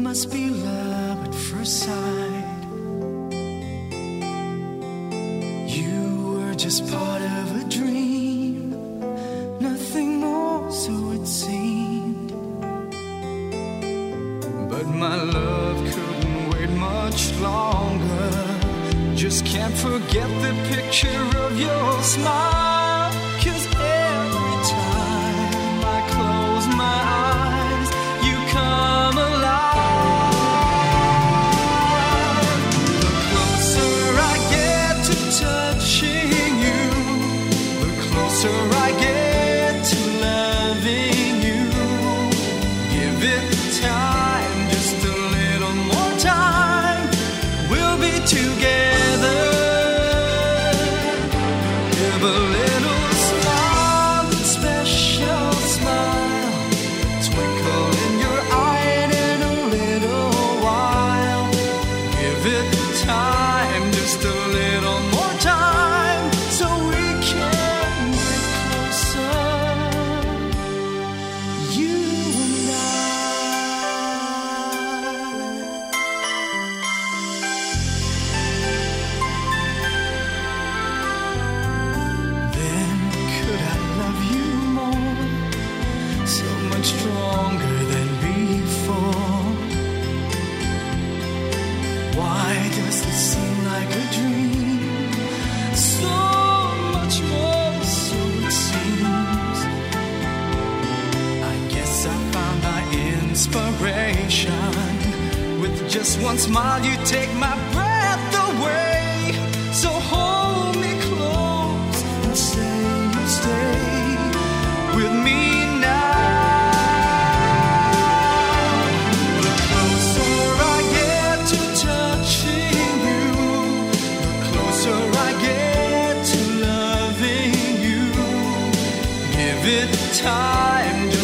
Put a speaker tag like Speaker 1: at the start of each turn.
Speaker 1: must be love at first sight. You were just part of a dream, nothing more, so it seemed. But my love couldn't wait much longer. Just can't forget the picture of your smile. Time, just a little inspiration. With just one smile, you take my breath away. So hold me close and say you'll stay with me now. The closer I get to touching you, the closer I get to loving you. Give it time.